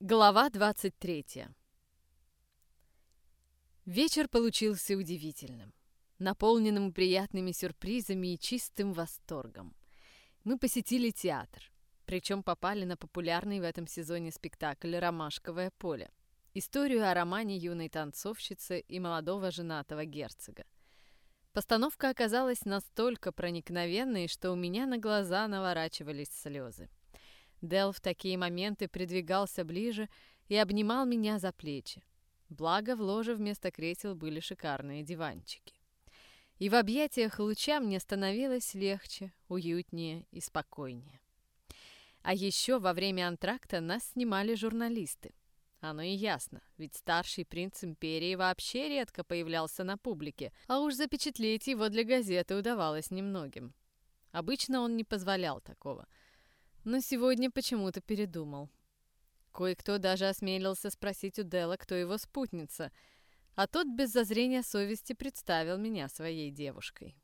Глава 23. Вечер получился удивительным, наполненным приятными сюрпризами и чистым восторгом. Мы посетили театр, причем попали на популярный в этом сезоне спектакль «Ромашковое поле» историю о романе юной танцовщицы и молодого женатого герцога. Постановка оказалась настолько проникновенной, что у меня на глаза наворачивались слезы. Дел в такие моменты придвигался ближе и обнимал меня за плечи. Благо, в ложе вместо кресел были шикарные диванчики. И в объятиях луча мне становилось легче, уютнее и спокойнее. А еще во время антракта нас снимали журналисты. Оно и ясно, ведь старший принц империи вообще редко появлялся на публике, а уж запечатлеть его для газеты удавалось немногим. Обычно он не позволял такого – но сегодня почему-то передумал. Кое-кто даже осмелился спросить у Дела, кто его спутница, а тот без зазрения совести представил меня своей девушкой.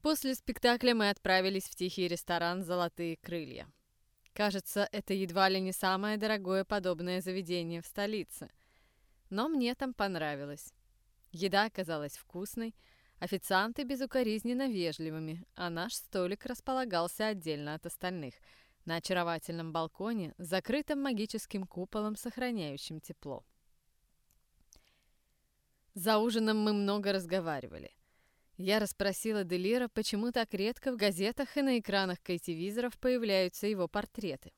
После спектакля мы отправились в тихий ресторан «Золотые крылья». Кажется, это едва ли не самое дорогое подобное заведение в столице. Но мне там понравилось. Еда оказалась вкусной, официанты безукоризненно вежливыми, а наш столик располагался отдельно от остальных – на очаровательном балконе, закрытом магическим куполом, сохраняющим тепло. За ужином мы много разговаривали. Я расспросила Делира, почему так редко в газетах и на экранах кайтивизоров появляются его портреты.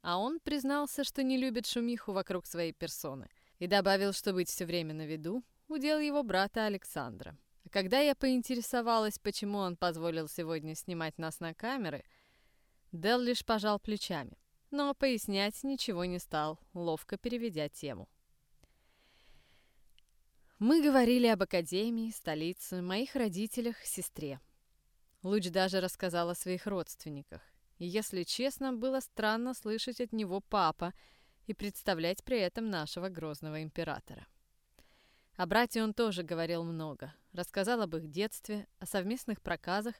А он признался, что не любит шумиху вокруг своей персоны, и добавил, что быть все время на виду – удел его брата Александра. Когда я поинтересовалась, почему он позволил сегодня снимать нас на камеры – Дел лишь пожал плечами, но пояснять ничего не стал, ловко переведя тему. Мы говорили об академии, столице, моих родителях, сестре. Луч даже рассказал о своих родственниках. И, если честно, было странно слышать от него папа и представлять при этом нашего грозного императора. О брате он тоже говорил много. Рассказал об их детстве, о совместных проказах,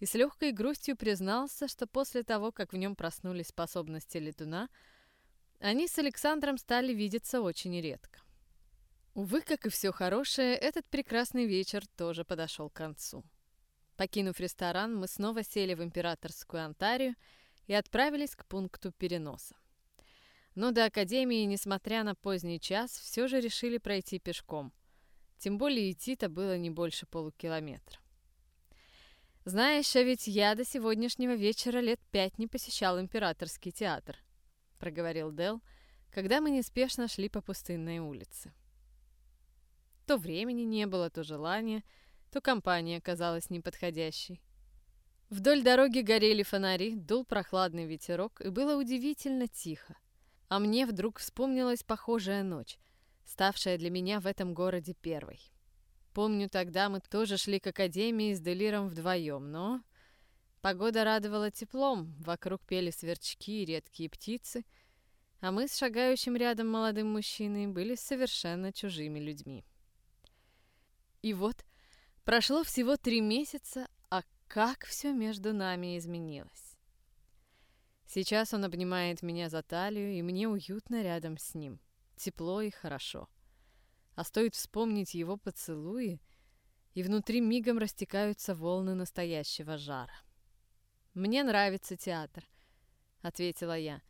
и с легкой грустью признался, что после того, как в нем проснулись способности летуна, они с Александром стали видеться очень редко. Увы, как и все хорошее, этот прекрасный вечер тоже подошел к концу. Покинув ресторан, мы снова сели в императорскую Антарию и отправились к пункту переноса. Но до Академии, несмотря на поздний час, все же решили пройти пешком. Тем более идти-то было не больше полукилометра. «Знаешь, а ведь я до сегодняшнего вечера лет пять не посещал императорский театр», — проговорил Дел, когда мы неспешно шли по пустынной улице. То времени не было, то желания, то компания казалась неподходящей. Вдоль дороги горели фонари, дул прохладный ветерок, и было удивительно тихо. А мне вдруг вспомнилась похожая ночь, ставшая для меня в этом городе первой. Помню, тогда мы тоже шли к академии с Делиром вдвоем, но... Погода радовала теплом, вокруг пели сверчки и редкие птицы, а мы с шагающим рядом молодым мужчиной были совершенно чужими людьми. И вот прошло всего три месяца, а как все между нами изменилось. Сейчас он обнимает меня за талию, и мне уютно рядом с ним. Тепло и хорошо. — а стоит вспомнить его поцелуи, и внутри мигом растекаются волны настоящего жара. «Мне нравится театр», — ответила я,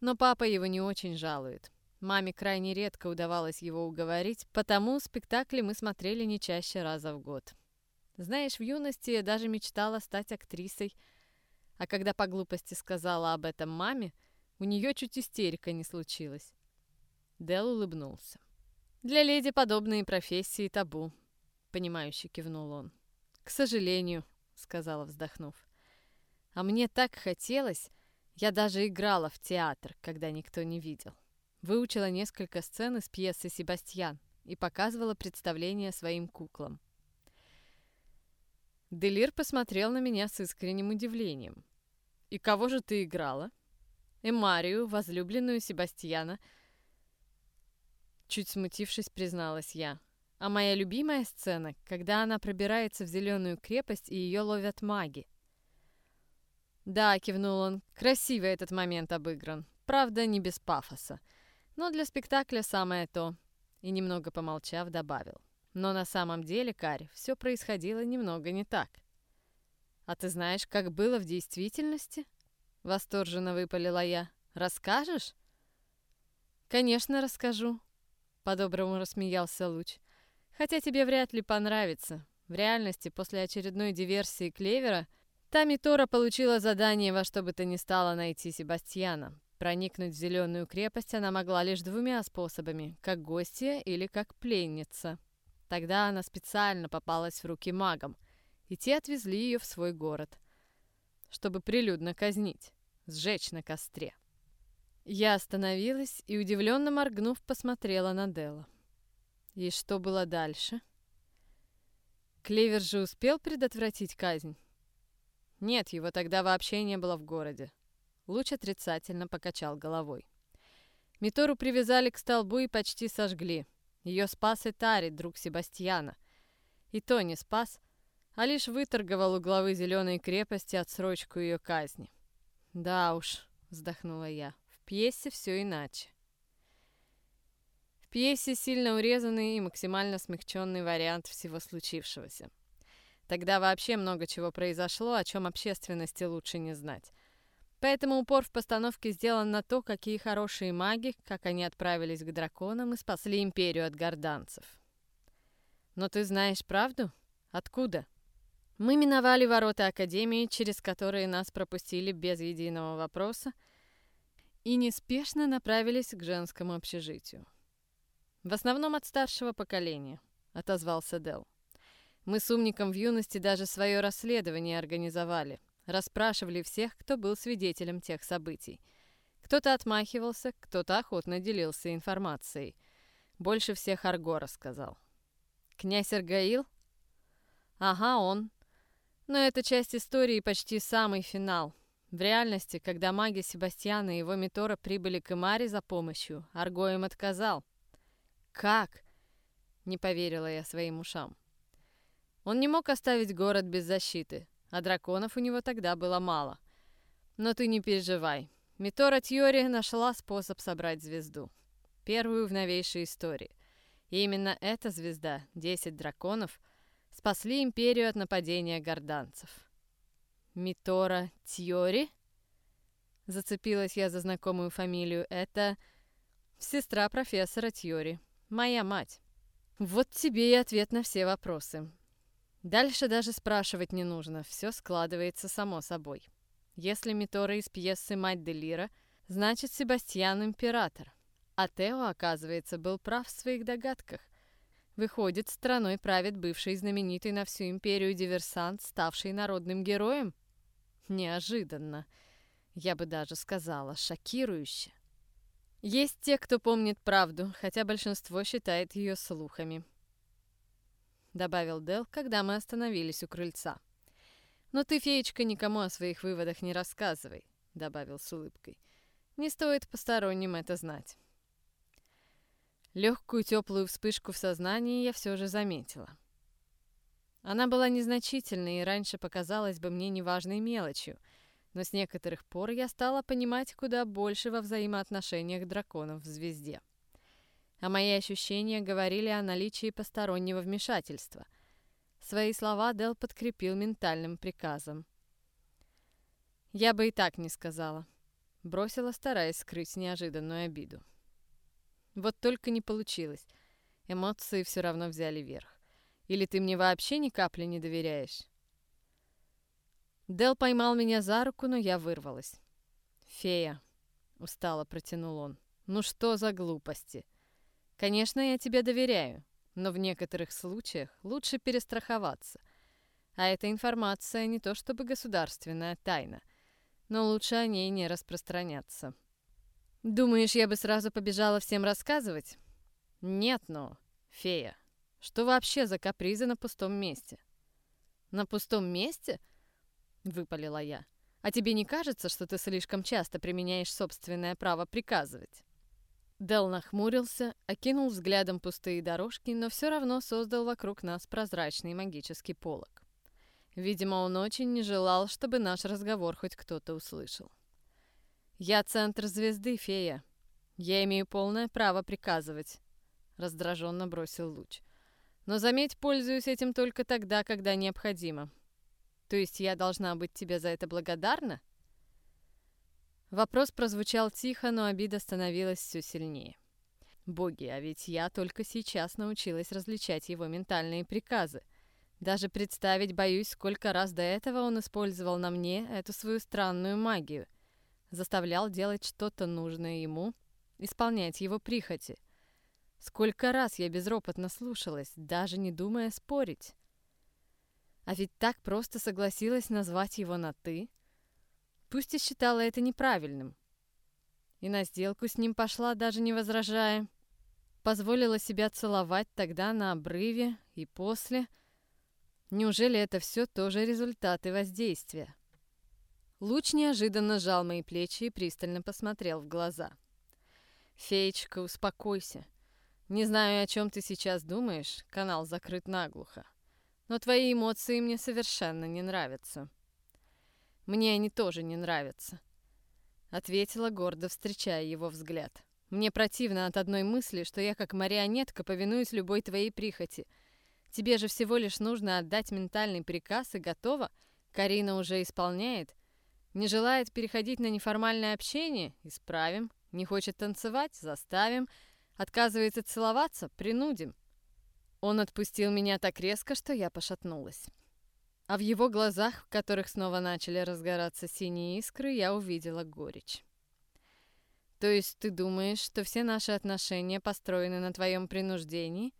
но папа его не очень жалует. Маме крайне редко удавалось его уговорить, потому спектакли мы смотрели не чаще раза в год. Знаешь, в юности я даже мечтала стать актрисой, а когда по глупости сказала об этом маме, у нее чуть истерика не случилась. Дел улыбнулся. Для леди подобные профессии табу, понимающе кивнул он. К сожалению, сказала, вздохнув. А мне так хотелось, я даже играла в театр, когда никто не видел. Выучила несколько сцен из пьесы «Себастьян» и показывала представление своим куклам. Делир посмотрел на меня с искренним удивлением. «И кого же ты играла?» «Эмарию, возлюбленную Себастьяна», Чуть смутившись, призналась я. А моя любимая сцена, когда она пробирается в зеленую крепость и ее ловят маги. «Да», — кивнул он, — «красиво этот момент обыгран. Правда, не без пафоса. Но для спектакля самое то. И немного помолчав, добавил. Но на самом деле, Карь, все происходило немного не так. «А ты знаешь, как было в действительности?» Восторженно выпалила я. «Расскажешь?» «Конечно, расскажу», — по-доброму рассмеялся Луч. «Хотя тебе вряд ли понравится. В реальности, после очередной диверсии Клевера, Тами Тора получила задание во что бы то ни стало найти Себастьяна. Проникнуть в Зеленую крепость она могла лишь двумя способами, как гостья или как пленница. Тогда она специально попалась в руки магам, и те отвезли ее в свой город, чтобы прилюдно казнить, сжечь на костре. Я остановилась и, удивленно моргнув, посмотрела на Делла. И что было дальше? Клевер же успел предотвратить казнь? Нет, его тогда вообще не было в городе. Луч отрицательно покачал головой. Митору привязали к столбу и почти сожгли. Ее спас Итари, друг Себастьяна. И то не спас, а лишь выторговал у главы Зеленой крепости отсрочку ее казни. «Да уж», — вздохнула я, — «в пьесе все иначе». В пьесе сильно урезанный и максимально смягченный вариант всего случившегося. Тогда вообще много чего произошло, о чем общественности лучше не знать. Поэтому упор в постановке сделан на то, какие хорошие маги, как они отправились к драконам и спасли империю от горданцев. Но ты знаешь правду? Откуда? Мы миновали ворота Академии, через которые нас пропустили без единого вопроса, и неспешно направились к женскому общежитию. «В основном от старшего поколения», — отозвался Дел. «Мы с умником в юности даже свое расследование организовали, расспрашивали всех, кто был свидетелем тех событий. Кто-то отмахивался, кто-то охотно делился информацией. Больше всех Арго рассказал. «Князь Аргаил?» «Ага, он», но эта часть истории почти самый финал. В реальности, когда маги Себастьяна и его Митора прибыли к Имаре за помощью, Арго им отказал. «Как?» — не поверила я своим ушам. Он не мог оставить город без защиты, а драконов у него тогда было мало. Но ты не переживай. Митора Тьори нашла способ собрать звезду. Первую в новейшей истории. И именно эта звезда, 10 драконов — спасли империю от нападения горданцев. Митора Тьори? Зацепилась я за знакомую фамилию. Это сестра профессора Тьори, моя мать. Вот тебе и ответ на все вопросы. Дальше даже спрашивать не нужно, все складывается само собой. Если Митора из пьесы «Мать Делира», значит Себастьян император. А Тео, оказывается, был прав в своих догадках. Выходит, страной правит бывший знаменитый на всю империю диверсант, ставший народным героем? Неожиданно. Я бы даже сказала, шокирующе. Есть те, кто помнит правду, хотя большинство считает ее слухами. Добавил Дел, когда мы остановились у крыльца. «Но ты, феечка, никому о своих выводах не рассказывай», — добавил с улыбкой. «Не стоит посторонним это знать». Легкую теплую вспышку в сознании я все же заметила. Она была незначительной и раньше показалась бы мне неважной мелочью, но с некоторых пор я стала понимать куда больше во взаимоотношениях драконов в звезде. А мои ощущения говорили о наличии постороннего вмешательства. Свои слова Дел подкрепил ментальным приказом. Я бы и так не сказала. Бросила, стараясь скрыть неожиданную обиду. Вот только не получилось. Эмоции все равно взяли верх. Или ты мне вообще ни капли не доверяешь? Дел поймал меня за руку, но я вырвалась. «Фея», — устало протянул он, — «ну что за глупости? Конечно, я тебе доверяю, но в некоторых случаях лучше перестраховаться. А эта информация не то чтобы государственная тайна, но лучше о ней не распространяться». Думаешь, я бы сразу побежала всем рассказывать? Нет, но, фея, что вообще за капризы на пустом месте? На пустом месте? Выпалила я. А тебе не кажется, что ты слишком часто применяешь собственное право приказывать? Дел нахмурился, окинул взглядом пустые дорожки, но все равно создал вокруг нас прозрачный магический полог. Видимо, он очень не желал, чтобы наш разговор хоть кто-то услышал. «Я центр звезды, фея. Я имею полное право приказывать, раздраженно бросил Луч. Но заметь, пользуюсь этим только тогда, когда необходимо. То есть я должна быть тебе за это благодарна? Вопрос прозвучал тихо, но обида становилась все сильнее. Боги, а ведь я только сейчас научилась различать его ментальные приказы. Даже представить боюсь, сколько раз до этого он использовал на мне эту свою странную магию. Заставлял делать что-то нужное ему, исполнять его прихоти. Сколько раз я безропотно слушалась, даже не думая спорить. А ведь так просто согласилась назвать его на «ты». Пусть и считала это неправильным. И на сделку с ним пошла, даже не возражая. Позволила себя целовать тогда на обрыве и после. Неужели это все тоже результаты воздействия? Луч неожиданно сжал мои плечи и пристально посмотрел в глаза. «Феечка, успокойся. Не знаю, о чем ты сейчас думаешь, канал закрыт наглухо. Но твои эмоции мне совершенно не нравятся. Мне они тоже не нравятся. Ответила гордо, встречая его взгляд. Мне противно от одной мысли, что я как марионетка повинуюсь любой твоей прихоти. Тебе же всего лишь нужно отдать ментальный приказ и готово. Карина уже исполняет. Не желает переходить на неформальное общение? Исправим. Не хочет танцевать? Заставим. Отказывается целоваться? Принудим. Он отпустил меня так резко, что я пошатнулась. А в его глазах, в которых снова начали разгораться синие искры, я увидела горечь. «То есть ты думаешь, что все наши отношения построены на твоем принуждении?»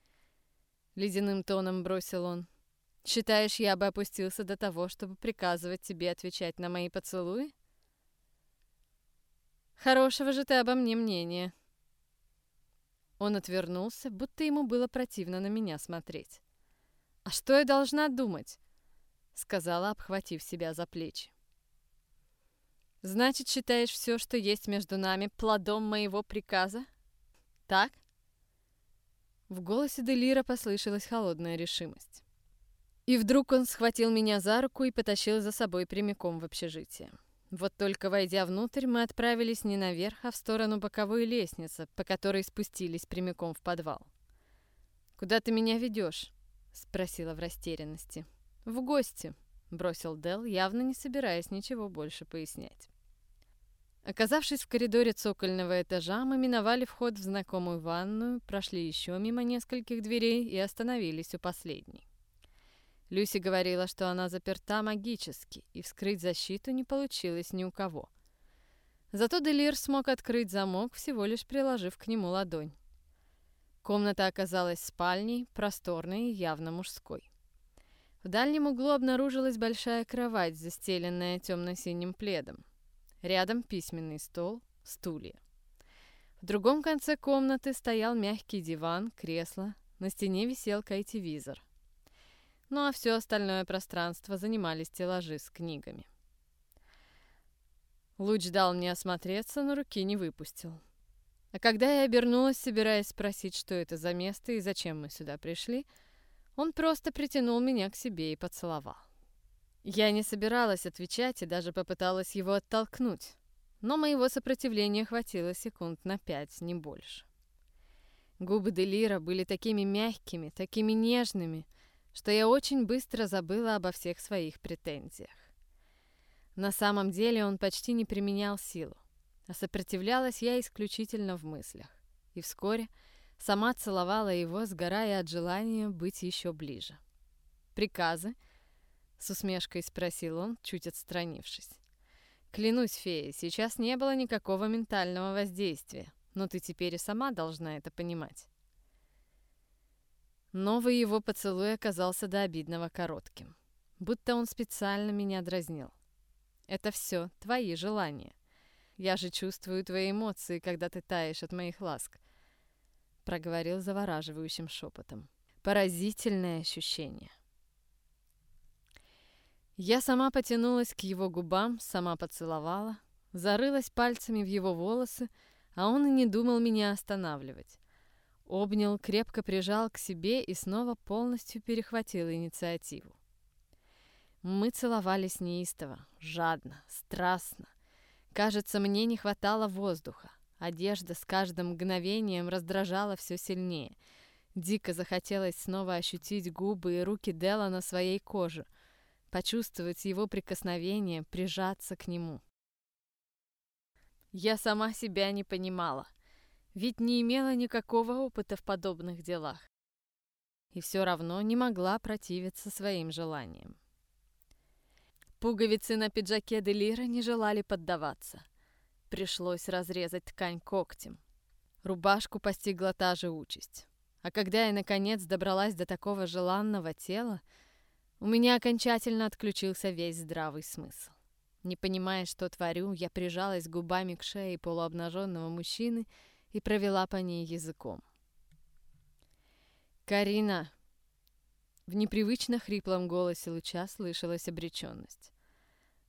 Ледяным тоном бросил он. «Считаешь, я бы опустился до того, чтобы приказывать тебе отвечать на мои поцелуи?» «Хорошего же ты обо мне мнения», он отвернулся, будто ему было противно на меня смотреть. «А что я должна думать?» — сказала, обхватив себя за плечи. «Значит, считаешь все, что есть между нами, плодом моего приказа? Так?» В голосе Делира послышалась холодная решимость. И вдруг он схватил меня за руку и потащил за собой прямиком в общежитие. Вот только войдя внутрь, мы отправились не наверх, а в сторону боковой лестницы, по которой спустились прямиком в подвал. «Куда ты меня ведешь?» — спросила в растерянности. «В гости», — бросил Дел, явно не собираясь ничего больше пояснять. Оказавшись в коридоре цокольного этажа, мы миновали вход в знакомую ванную, прошли еще мимо нескольких дверей и остановились у последней. Люси говорила, что она заперта магически, и вскрыть защиту не получилось ни у кого. Зато Делир смог открыть замок, всего лишь приложив к нему ладонь. Комната оказалась спальней, просторной и явно мужской. В дальнем углу обнаружилась большая кровать, застеленная темно-синим пледом. Рядом письменный стол, стулья. В другом конце комнаты стоял мягкий диван, кресло, на стене висел кайтивизор ну а все остальное пространство занимали стеллажи с книгами. Луч дал мне осмотреться, но руки не выпустил. А когда я обернулась, собираясь спросить, что это за место и зачем мы сюда пришли, он просто притянул меня к себе и поцеловал. Я не собиралась отвечать и даже попыталась его оттолкнуть, но моего сопротивления хватило секунд на пять, не больше. Губы Делира были такими мягкими, такими нежными, что я очень быстро забыла обо всех своих претензиях. На самом деле он почти не применял силу, а сопротивлялась я исключительно в мыслях. И вскоре сама целовала его, сгорая от желания быть еще ближе. «Приказы?» — с усмешкой спросил он, чуть отстранившись. «Клянусь, фея, сейчас не было никакого ментального воздействия, но ты теперь и сама должна это понимать». Новый его поцелуй оказался до обидного коротким. Будто он специально меня дразнил. Это все твои желания. Я же чувствую твои эмоции, когда ты таешь от моих ласк. Проговорил завораживающим шепотом. Поразительное ощущение. Я сама потянулась к его губам, сама поцеловала, зарылась пальцами в его волосы, а он и не думал меня останавливать. Обнял, крепко прижал к себе и снова полностью перехватил инициативу. Мы целовались неистово, жадно, страстно. Кажется, мне не хватало воздуха, Одежда с каждым мгновением раздражала все сильнее. Дико захотелось снова ощутить губы и руки Дела на своей коже, почувствовать его прикосновение, прижаться к нему. Я сама себя не понимала, ведь не имела никакого опыта в подобных делах. И все равно не могла противиться своим желаниям. Пуговицы на пиджаке Делира не желали поддаваться. Пришлось разрезать ткань когтем. Рубашку постигла та же участь. А когда я, наконец, добралась до такого желанного тела, у меня окончательно отключился весь здравый смысл. Не понимая, что творю, я прижалась губами к шее полуобнаженного мужчины провела по ней языком. «Карина!» В непривычно хриплом голосе луча слышалась обреченность.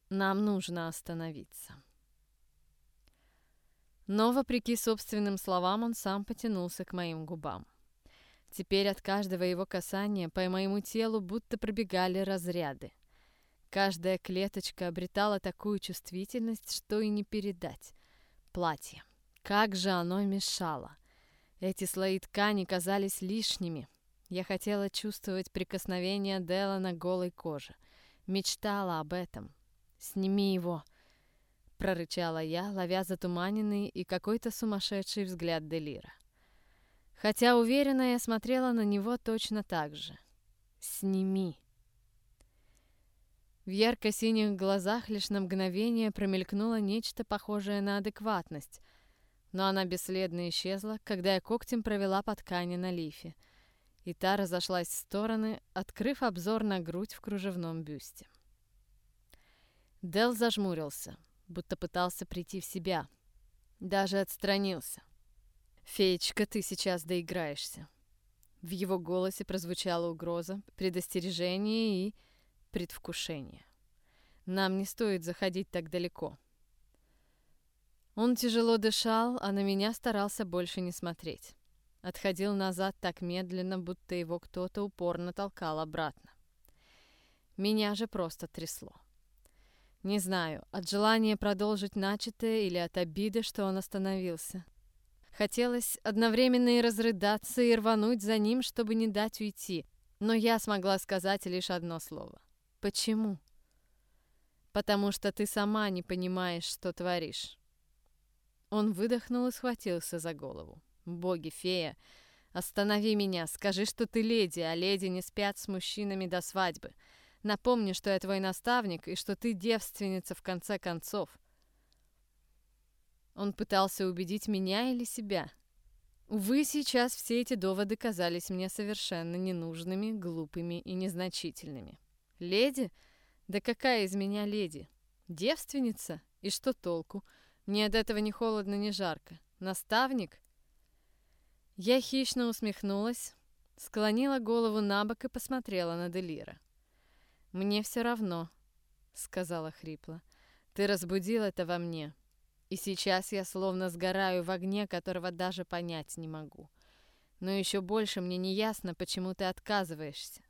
Нам нужно остановиться. Но, вопреки собственным словам, он сам потянулся к моим губам. Теперь от каждого его касания по моему телу будто пробегали разряды. Каждая клеточка обретала такую чувствительность, что и не передать. Платье. Как же оно мешало. Эти слои ткани казались лишними. Я хотела чувствовать прикосновение Дела на голой коже. Мечтала об этом. «Сними его!» — прорычала я, ловя затуманенный и какой-то сумасшедший взгляд Делира. Хотя уверенно я смотрела на него точно так же. «Сними!» В ярко-синих глазах лишь на мгновение промелькнуло нечто похожее на адекватность, но она бесследно исчезла, когда я когтем провела по ткани на лифе, и та разошлась в стороны, открыв обзор на грудь в кружевном бюсте. Дел зажмурился, будто пытался прийти в себя. Даже отстранился. «Феечка, ты сейчас доиграешься». В его голосе прозвучала угроза, предостережение и предвкушение. «Нам не стоит заходить так далеко». Он тяжело дышал, а на меня старался больше не смотреть. Отходил назад так медленно, будто его кто-то упорно толкал обратно. Меня же просто трясло. Не знаю, от желания продолжить начатое или от обиды, что он остановился. Хотелось одновременно и разрыдаться, и рвануть за ним, чтобы не дать уйти. Но я смогла сказать лишь одно слово. Почему? Потому что ты сама не понимаешь, что творишь. Он выдохнул и схватился за голову. Боги, фея, останови меня, скажи, что ты леди, а леди не спят с мужчинами до свадьбы. Напомни, что я твой наставник и что ты девственница в конце концов. Он пытался убедить меня или себя. Увы, сейчас все эти доводы казались мне совершенно ненужными, глупыми и незначительными. Леди? Да какая из меня леди? Девственница? И что толку? Мне от этого ни холодно, ни жарко. Наставник? Я хищно усмехнулась, склонила голову на бок и посмотрела на Делира. «Мне все равно», — сказала хрипло. «Ты разбудил это во мне, и сейчас я словно сгораю в огне, которого даже понять не могу. Но еще больше мне не ясно, почему ты отказываешься».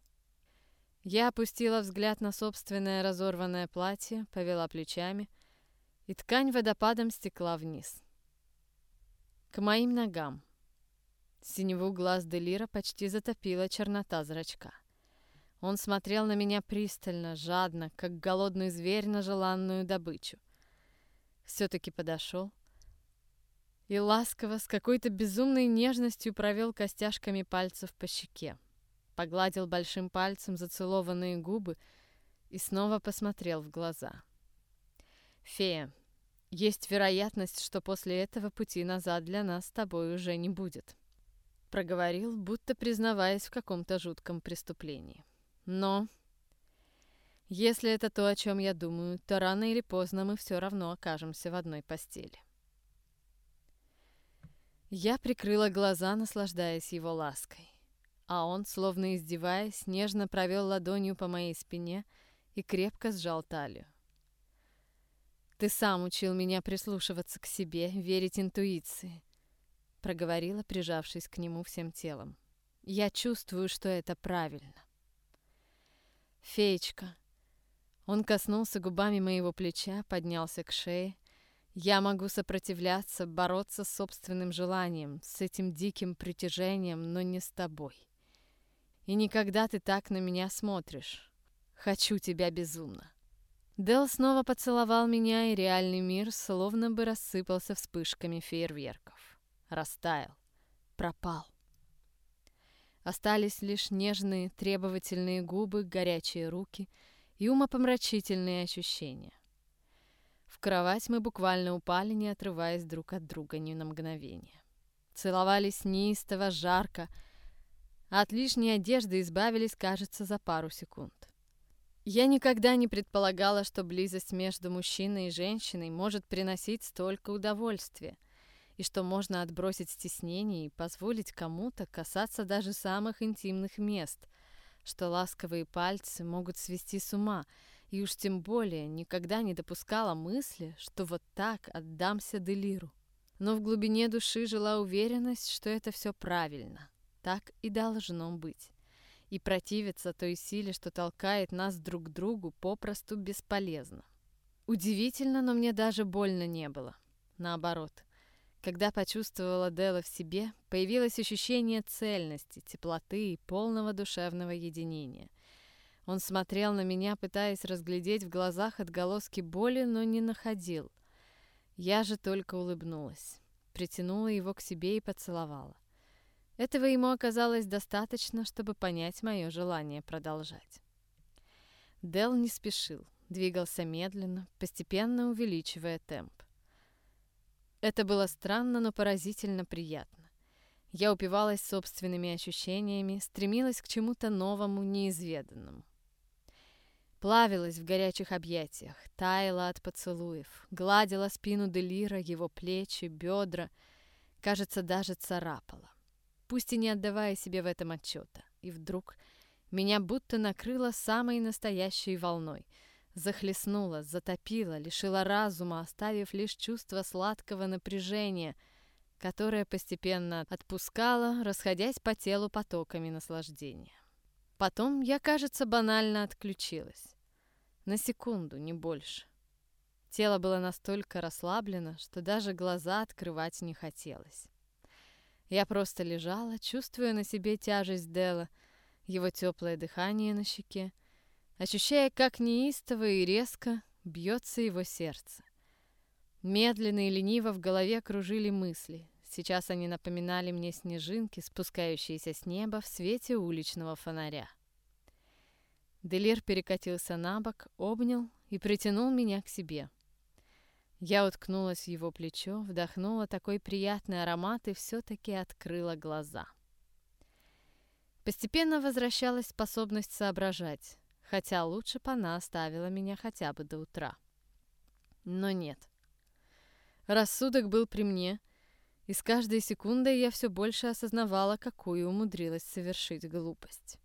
Я опустила взгляд на собственное разорванное платье, повела плечами, и ткань водопадом стекла вниз. К моим ногам. Синеву глаз Делира почти затопила чернота зрачка. Он смотрел на меня пристально, жадно, как голодный зверь на желанную добычу. Все-таки подошел и ласково, с какой-то безумной нежностью провел костяшками пальцев по щеке. Погладил большим пальцем зацелованные губы и снова посмотрел в глаза. «Фея, есть вероятность, что после этого пути назад для нас с тобой уже не будет», проговорил, будто признаваясь в каком-то жутком преступлении. Но если это то, о чем я думаю, то рано или поздно мы все равно окажемся в одной постели. Я прикрыла глаза, наслаждаясь его лаской. А он, словно издеваясь, нежно провел ладонью по моей спине и крепко сжал талию. «Ты сам учил меня прислушиваться к себе, верить интуиции», — проговорила, прижавшись к нему всем телом. «Я чувствую, что это правильно». «Феечка!» Он коснулся губами моего плеча, поднялся к шее. Я могу сопротивляться, бороться с собственным желанием, с этим диким притяжением, но не с тобой. И никогда ты так на меня смотришь. Хочу тебя безумно. Дел снова поцеловал меня, и реальный мир словно бы рассыпался вспышками фейерверков. Растаял. Пропал. Остались лишь нежные, требовательные губы, горячие руки и умопомрачительные ощущения. В кровать мы буквально упали, не отрываясь друг от друга ни на мгновение. Целовались неистово, жарко, а от лишней одежды избавились, кажется, за пару секунд. Я никогда не предполагала, что близость между мужчиной и женщиной может приносить столько удовольствия, и что можно отбросить стеснение и позволить кому-то касаться даже самых интимных мест, что ласковые пальцы могут свести с ума, и уж тем более никогда не допускала мысли, что вот так отдамся Делиру. Но в глубине души жила уверенность, что это все правильно, так и должно быть и противиться той силе, что толкает нас друг к другу, попросту бесполезно. Удивительно, но мне даже больно не было. Наоборот, когда почувствовала Дела в себе, появилось ощущение цельности, теплоты и полного душевного единения. Он смотрел на меня, пытаясь разглядеть в глазах отголоски боли, но не находил. Я же только улыбнулась, притянула его к себе и поцеловала. Этого ему оказалось достаточно, чтобы понять мое желание продолжать. Дел не спешил, двигался медленно, постепенно увеличивая темп. Это было странно, но поразительно приятно. Я упивалась собственными ощущениями, стремилась к чему-то новому, неизведанному. Плавилась в горячих объятиях, таяла от поцелуев, гладила спину Делира, его плечи, бедра, кажется, даже царапала пусть и не отдавая себе в этом отчета. И вдруг меня будто накрыло самой настоящей волной. Захлестнула, затопила, лишила разума, оставив лишь чувство сладкого напряжения, которое постепенно отпускало, расходясь по телу потоками наслаждения. Потом я, кажется, банально отключилась. На секунду, не больше. Тело было настолько расслаблено, что даже глаза открывать не хотелось. Я просто лежала, чувствуя на себе тяжесть Дела, его теплое дыхание на щеке, ощущая, как неистово и резко бьется его сердце. Медленно и лениво в голове кружили мысли. Сейчас они напоминали мне снежинки, спускающиеся с неба в свете уличного фонаря. Делир перекатился на бок, обнял и притянул меня к себе. Я уткнулась в его плечо, вдохнула такой приятный аромат и все-таки открыла глаза. Постепенно возвращалась способность соображать, хотя лучше бы она оставила меня хотя бы до утра. Но нет. Рассудок был при мне, и с каждой секундой я все больше осознавала, какую умудрилась совершить глупость.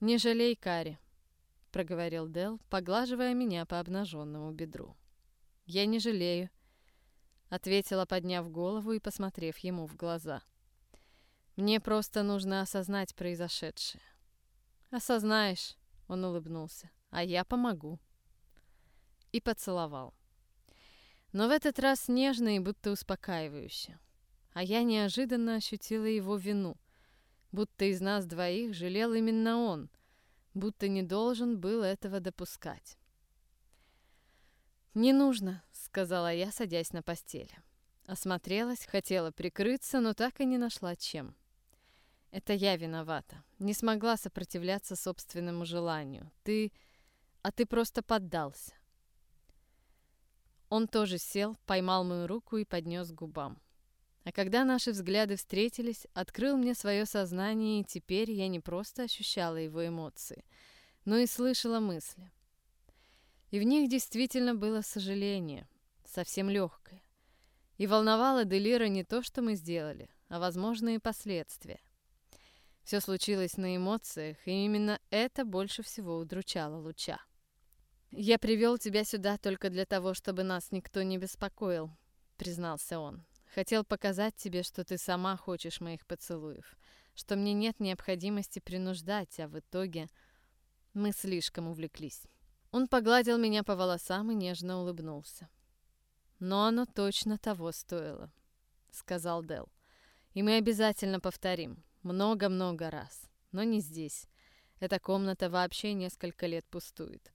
«Не жалей, Кари», — проговорил Дел, поглаживая меня по обнаженному бедру. «Я не жалею», — ответила, подняв голову и посмотрев ему в глаза. «Мне просто нужно осознать произошедшее». «Осознаешь», — он улыбнулся, — «а я помогу». И поцеловал. Но в этот раз нежно и будто успокаивающе. А я неожиданно ощутила его вину, будто из нас двоих жалел именно он, будто не должен был этого допускать. «Не нужно», — сказала я, садясь на постели. Осмотрелась, хотела прикрыться, но так и не нашла чем. Это я виновата. Не смогла сопротивляться собственному желанию. Ты... А ты просто поддался. Он тоже сел, поймал мою руку и поднес к губам. А когда наши взгляды встретились, открыл мне свое сознание, и теперь я не просто ощущала его эмоции, но и слышала мысли. И в них действительно было сожаление, совсем легкое. И волновало Делира не то, что мы сделали, а возможные последствия. Все случилось на эмоциях, и именно это больше всего удручало Луча. «Я привел тебя сюда только для того, чтобы нас никто не беспокоил», — признался он. «Хотел показать тебе, что ты сама хочешь моих поцелуев, что мне нет необходимости принуждать, а в итоге мы слишком увлеклись». Он погладил меня по волосам и нежно улыбнулся. Но оно точно того стоило, сказал Дел. И мы обязательно повторим. Много-много раз. Но не здесь. Эта комната вообще несколько лет пустует.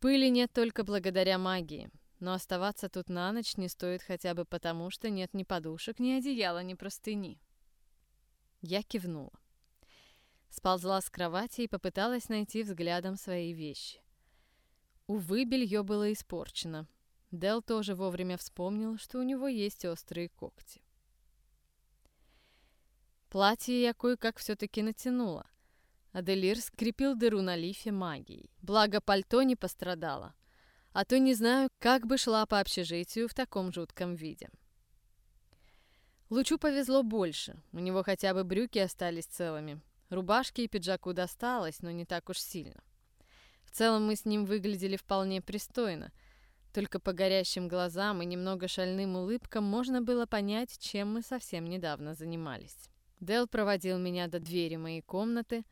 Пыли нет только благодаря магии. Но оставаться тут на ночь не стоит хотя бы потому, что нет ни подушек, ни одеяла, ни простыни. Я кивнула. Сползла с кровати и попыталась найти взглядом свои вещи. Увы, белье было испорчено. Дел тоже вовремя вспомнил, что у него есть острые когти. Платье я кое-как все-таки натянула. Аделир скрепил дыру на лифе магией. Благо, пальто не пострадало. А то не знаю, как бы шла по общежитию в таком жутком виде. Лучу повезло больше. У него хотя бы брюки остались целыми. Рубашке и пиджаку досталось, но не так уж сильно. В целом мы с ним выглядели вполне пристойно. Только по горящим глазам и немного шальным улыбкам можно было понять, чем мы совсем недавно занимались. Дел проводил меня до двери моей комнаты,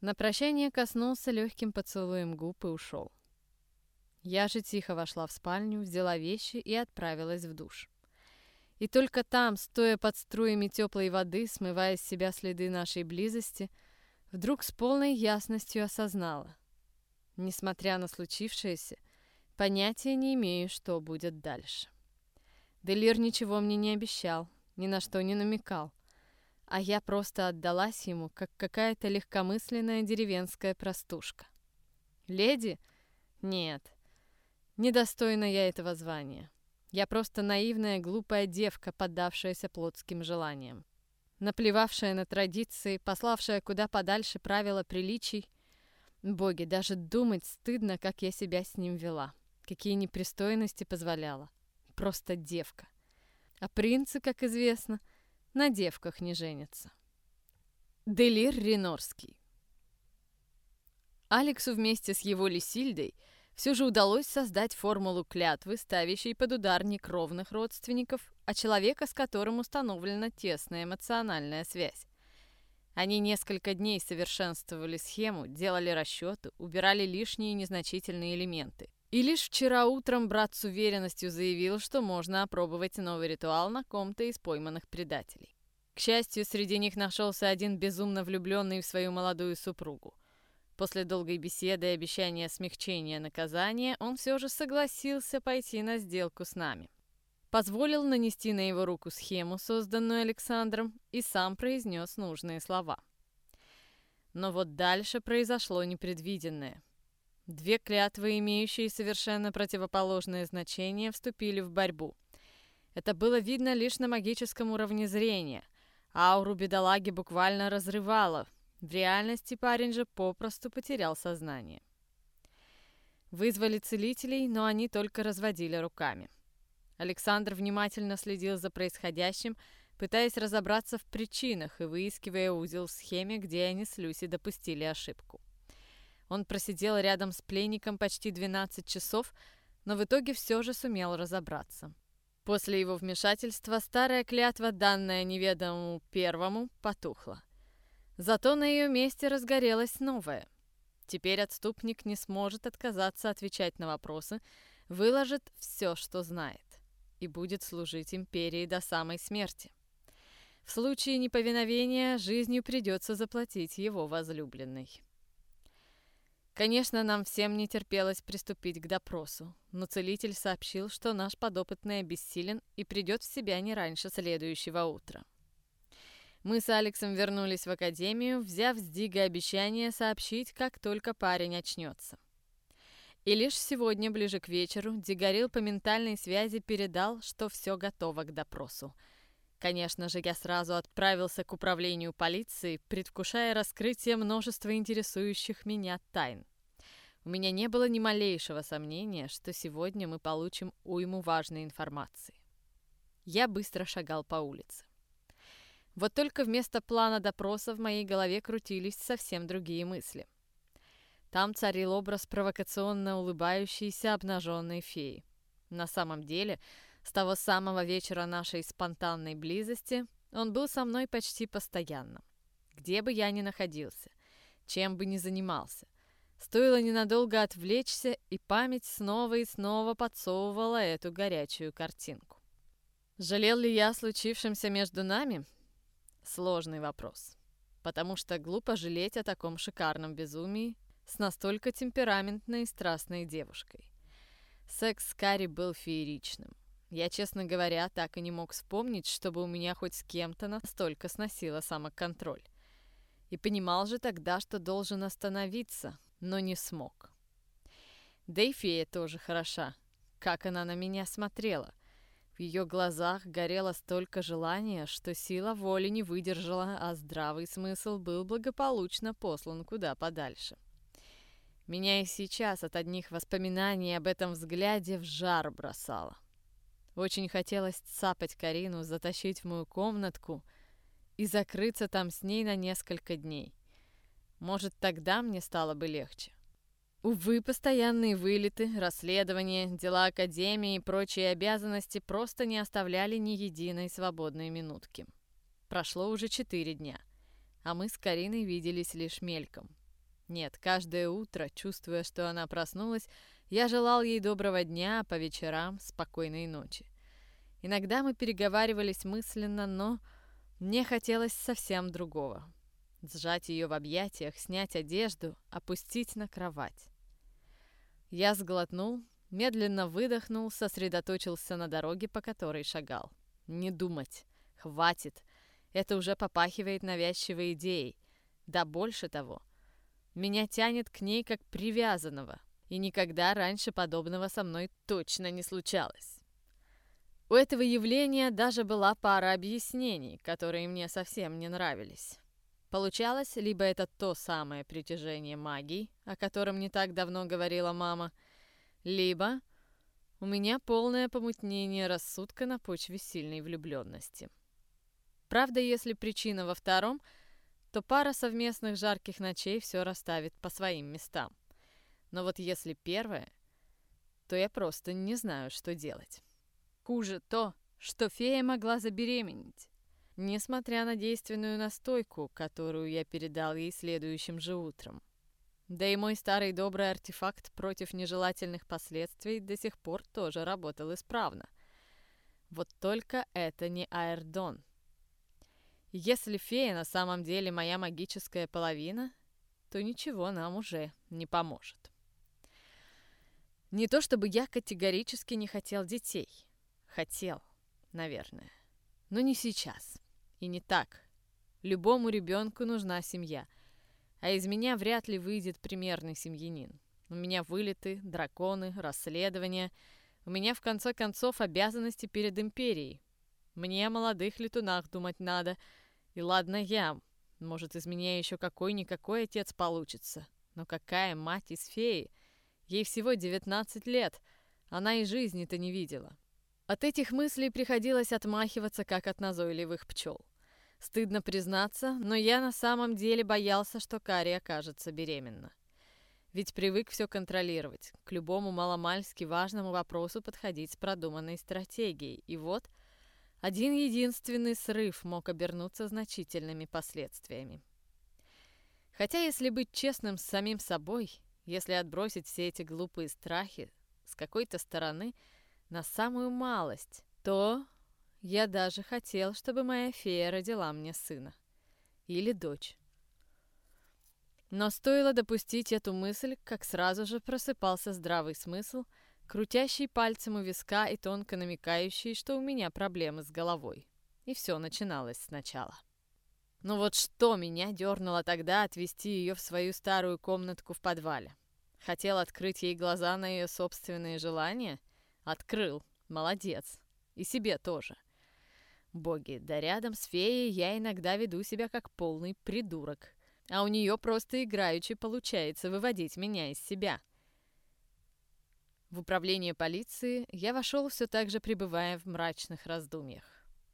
на прощание коснулся легким поцелуем губ и ушел. Я же тихо вошла в спальню, взяла вещи и отправилась в душ. И только там, стоя под струями теплой воды, смывая с себя следы нашей близости, вдруг с полной ясностью осознала. Несмотря на случившееся, понятия не имею, что будет дальше. Делир ничего мне не обещал, ни на что не намекал, а я просто отдалась ему, как какая-то легкомысленная деревенская простушка. Леди? Нет, Недостойна я этого звания. Я просто наивная, глупая девка, поддавшаяся плотским желаниям. Наплевавшая на традиции, пославшая куда подальше правила приличий. Боги, даже думать стыдно, как я себя с ним вела. Какие непристойности позволяла. Просто девка. А принцы, как известно, на девках не женятся. Делир Ренорский Алексу вместе с его Лисильдой – все же удалось создать формулу клятвы, ставящей под удар не кровных родственников, а человека, с которым установлена тесная эмоциональная связь. Они несколько дней совершенствовали схему, делали расчеты, убирали лишние незначительные элементы. И лишь вчера утром брат с уверенностью заявил, что можно опробовать новый ритуал на ком-то из пойманных предателей. К счастью, среди них нашелся один безумно влюбленный в свою молодую супругу. После долгой беседы и обещания смягчения наказания он все же согласился пойти на сделку с нами. Позволил нанести на его руку схему, созданную Александром, и сам произнес нужные слова. Но вот дальше произошло непредвиденное. Две клятвы, имеющие совершенно противоположное значение, вступили в борьбу. Это было видно лишь на магическом уровне зрения. Ауру бедолаги буквально разрывало, в реальности парень же попросту потерял сознание. Вызвали целителей, но они только разводили руками. Александр внимательно следил за происходящим, пытаясь разобраться в причинах и выискивая узел в схеме, где они с Люси допустили ошибку. Он просидел рядом с пленником почти 12 часов, но в итоге все же сумел разобраться. После его вмешательства старая клятва, данная неведомому первому, потухла. Зато на ее месте разгорелась новая. Теперь отступник не сможет отказаться отвечать на вопросы, выложит все, что знает, и будет служить империи до самой смерти. В случае неповиновения жизнью придется заплатить его возлюбленной. Конечно, нам всем не терпелось приступить к допросу, но целитель сообщил, что наш подопытный обессилен и придет в себя не раньше следующего утра. Мы с Алексом вернулись в академию, взяв с Дига обещание сообщить, как только парень очнется. И лишь сегодня, ближе к вечеру, Дигарил по ментальной связи передал, что все готово к допросу. Конечно же, я сразу отправился к управлению полиции, предвкушая раскрытие множества интересующих меня тайн. У меня не было ни малейшего сомнения, что сегодня мы получим уйму важной информации. Я быстро шагал по улице. Вот только вместо плана допроса в моей голове крутились совсем другие мысли. Там царил образ провокационно улыбающейся обнаженной феи. На самом деле, с того самого вечера нашей спонтанной близости он был со мной почти постоянно. Где бы я ни находился, чем бы ни занимался. Стоило ненадолго отвлечься, и память снова и снова подсовывала эту горячую картинку. Жалел ли я о между нами? Сложный вопрос. Потому что глупо жалеть о таком шикарном безумии с настолько темпераментной и страстной девушкой. Секс с Кари был фееричным. Я, честно говоря, так и не мог вспомнить, чтобы у меня хоть с кем-то настолько сносило самоконтроль. И понимал же тогда, что должен остановиться, но не смог. Да и фея тоже хороша. Как она на меня смотрела. В ее глазах горело столько желания, что сила воли не выдержала, а здравый смысл был благополучно послан куда подальше. Меня и сейчас от одних воспоминаний об этом взгляде в жар бросало. Очень хотелось цапать Карину, затащить в мою комнатку и закрыться там с ней на несколько дней. Может, тогда мне стало бы легче. Увы, постоянные вылеты, расследования, дела Академии и прочие обязанности просто не оставляли ни единой свободной минутки. Прошло уже четыре дня, а мы с Кариной виделись лишь мельком. Нет, каждое утро, чувствуя, что она проснулась, я желал ей доброго дня, по вечерам спокойной ночи. Иногда мы переговаривались мысленно, но мне хотелось совсем другого. Сжать ее в объятиях, снять одежду, опустить на кровать. Я сглотнул, медленно выдохнул, сосредоточился на дороге, по которой шагал. Не думать. Хватит. Это уже попахивает навязчивой идеей. Да больше того. Меня тянет к ней как привязанного. И никогда раньше подобного со мной точно не случалось. У этого явления даже была пара объяснений, которые мне совсем не нравились. Получалось, либо это то самое притяжение магии, о котором не так давно говорила мама, либо у меня полное помутнение рассудка на почве сильной влюбленности. Правда, если причина во втором, то пара совместных жарких ночей все расставит по своим местам. Но вот если первое, то я просто не знаю, что делать. Хуже то, что фея могла забеременеть, несмотря на действенную настойку, которую я передал ей следующим же утром. Да и мой старый добрый артефакт против нежелательных последствий до сих пор тоже работал исправно. Вот только это не Аэрдон. Если фея на самом деле моя магическая половина, то ничего нам уже не поможет. Не то чтобы я категорически не хотел детей — Хотел, наверное. Но не сейчас. И не так. Любому ребенку нужна семья. А из меня вряд ли выйдет примерный семьянин. У меня вылеты, драконы, расследования. У меня, в конце концов, обязанности перед империей. Мне о молодых летунах думать надо. И ладно я. Может, из меня еще какой-никакой отец получится. Но какая мать из феи? Ей всего 19 лет. Она и жизни-то не видела. От этих мыслей приходилось отмахиваться, как от назойливых пчел. Стыдно признаться, но я на самом деле боялся, что Кари окажется беременна. Ведь привык все контролировать, к любому маломальски важному вопросу подходить с продуманной стратегией. И вот один единственный срыв мог обернуться значительными последствиями. Хотя, если быть честным с самим собой, если отбросить все эти глупые страхи, с какой-то стороны – на самую малость, то я даже хотел, чтобы моя фея родила мне сына. Или дочь. Но стоило допустить эту мысль, как сразу же просыпался здравый смысл, крутящий пальцем у виска и тонко намекающий, что у меня проблемы с головой. И все начиналось сначала. Ну вот что меня дернуло тогда отвезти ее в свою старую комнатку в подвале? Хотел открыть ей глаза на ее собственные желания — Открыл. Молодец. И себе тоже. Боги, да рядом с феей я иногда веду себя как полный придурок. А у нее просто играючи получается выводить меня из себя. В управление полиции я вошел все так же пребывая в мрачных раздумьях.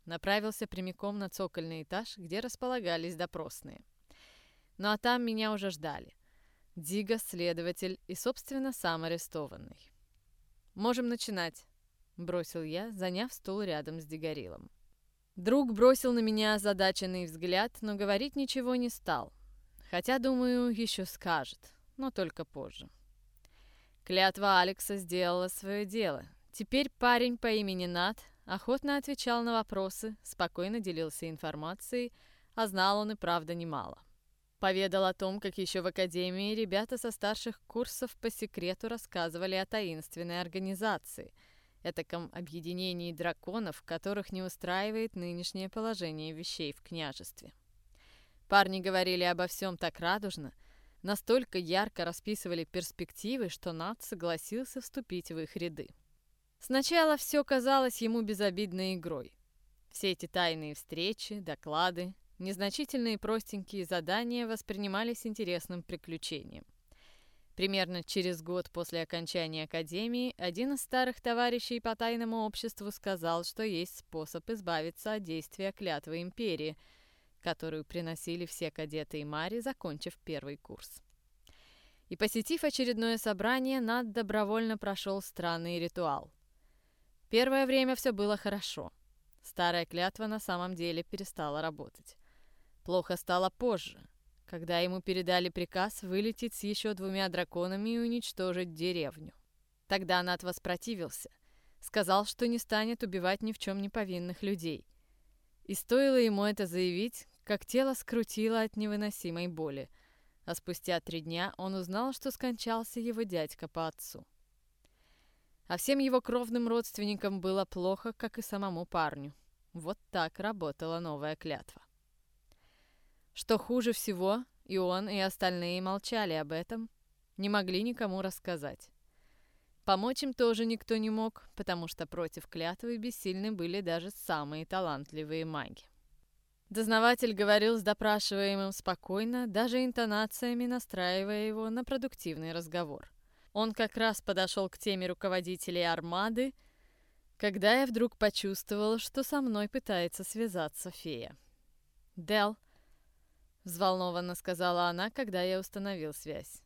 Направился прямиком на цокольный этаж, где располагались допросные. Ну а там меня уже ждали. Дига, следователь и, собственно, сам арестованный. «Можем начинать», — бросил я, заняв стул рядом с Дегорилом. Друг бросил на меня озадаченный взгляд, но говорить ничего не стал. Хотя, думаю, еще скажет. но только позже. Клятва Алекса сделала свое дело. Теперь парень по имени Нат охотно отвечал на вопросы, спокойно делился информацией, а знал он и правда немало. Поведал о том, как еще в академии ребята со старших курсов по секрету рассказывали о таинственной организации, этаком объединении драконов, которых не устраивает нынешнее положение вещей в княжестве. Парни говорили обо всем так радужно, настолько ярко расписывали перспективы, что Над согласился вступить в их ряды. Сначала все казалось ему безобидной игрой. Все эти тайные встречи, доклады, Незначительные простенькие задания воспринимались интересным приключением. Примерно через год после окончания академии один из старых товарищей по тайному обществу сказал, что есть способ избавиться от действия клятвы империи, которую приносили все кадеты и мари, закончив первый курс. И посетив очередное собрание, Над добровольно прошел странный ритуал. Первое время все было хорошо. Старая клятва на самом деле перестала работать. Плохо стало позже, когда ему передали приказ вылететь с еще двумя драконами и уничтожить деревню. Тогда Нат воспротивился, сказал, что не станет убивать ни в чем не повинных людей. И стоило ему это заявить, как тело скрутило от невыносимой боли, а спустя три дня он узнал, что скончался его дядька по отцу. А всем его кровным родственникам было плохо, как и самому парню. Вот так работала новая клятва. Что хуже всего, и он, и остальные молчали об этом, не могли никому рассказать. Помочь им тоже никто не мог, потому что против клятвы бессильны были даже самые талантливые маги. Дознаватель говорил с допрашиваемым спокойно, даже интонациями настраивая его на продуктивный разговор. Он как раз подошел к теме руководителей армады, когда я вдруг почувствовала, что со мной пытается связаться фея. «Дел, взволнованно сказала она, когда я установил связь.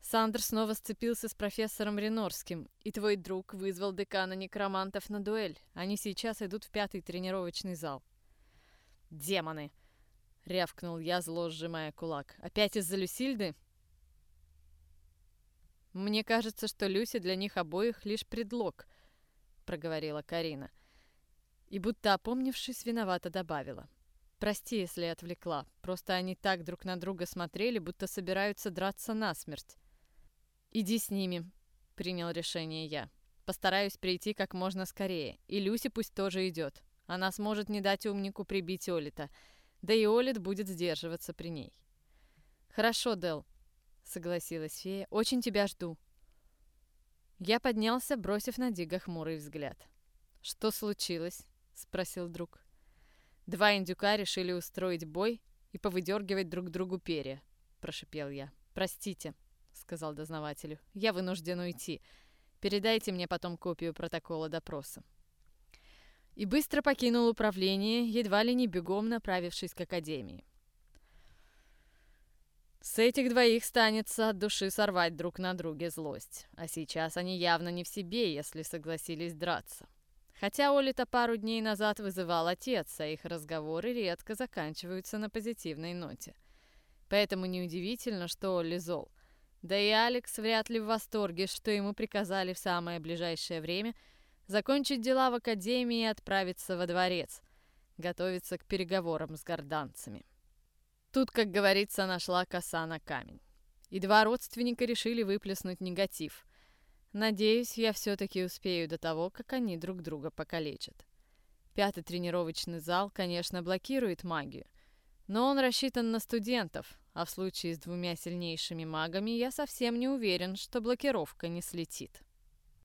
Сандер снова сцепился с профессором Ренорским, и твой друг вызвал декана некромантов на дуэль. Они сейчас идут в пятый тренировочный зал. «Демоны!» — рявкнул я, зло сжимая кулак. «Опять из-за Люсильды?» «Мне кажется, что Люси для них обоих лишь предлог», — проговорила Карина. И будто опомнившись, виновато добавила. Прости, если отвлекла. Просто они так друг на друга смотрели, будто собираются драться насмерть. «Иди с ними», — принял решение я. «Постараюсь прийти как можно скорее. И Люси пусть тоже идет. Она сможет не дать умнику прибить Олита. Да и Олит будет сдерживаться при ней». «Хорошо, Дел», — согласилась фея. «Очень тебя жду». Я поднялся, бросив на Дига хмурый взгляд. «Что случилось?» — спросил друг. Два индюка решили устроить бой и повыдергивать друг другу перья, прошипел я. Простите, сказал дознавателю. Я вынужден уйти. Передайте мне потом копию протокола допроса. И быстро покинул управление, едва ли не бегом направившись к академии. С этих двоих станется от души сорвать друг на друге злость. А сейчас они явно не в себе, если согласились драться. Хотя Оли-то пару дней назад вызывал отец, а их разговоры редко заканчиваются на позитивной ноте. Поэтому неудивительно, что Олли зол. Да и Алекс вряд ли в восторге, что ему приказали в самое ближайшее время закончить дела в академии и отправиться во дворец, готовиться к переговорам с горданцами. Тут, как говорится, нашла коса на камень. И два родственника решили выплеснуть негатив, Надеюсь, я все-таки успею до того, как они друг друга покалечат. Пятый тренировочный зал, конечно, блокирует магию, но он рассчитан на студентов, а в случае с двумя сильнейшими магами я совсем не уверен, что блокировка не слетит.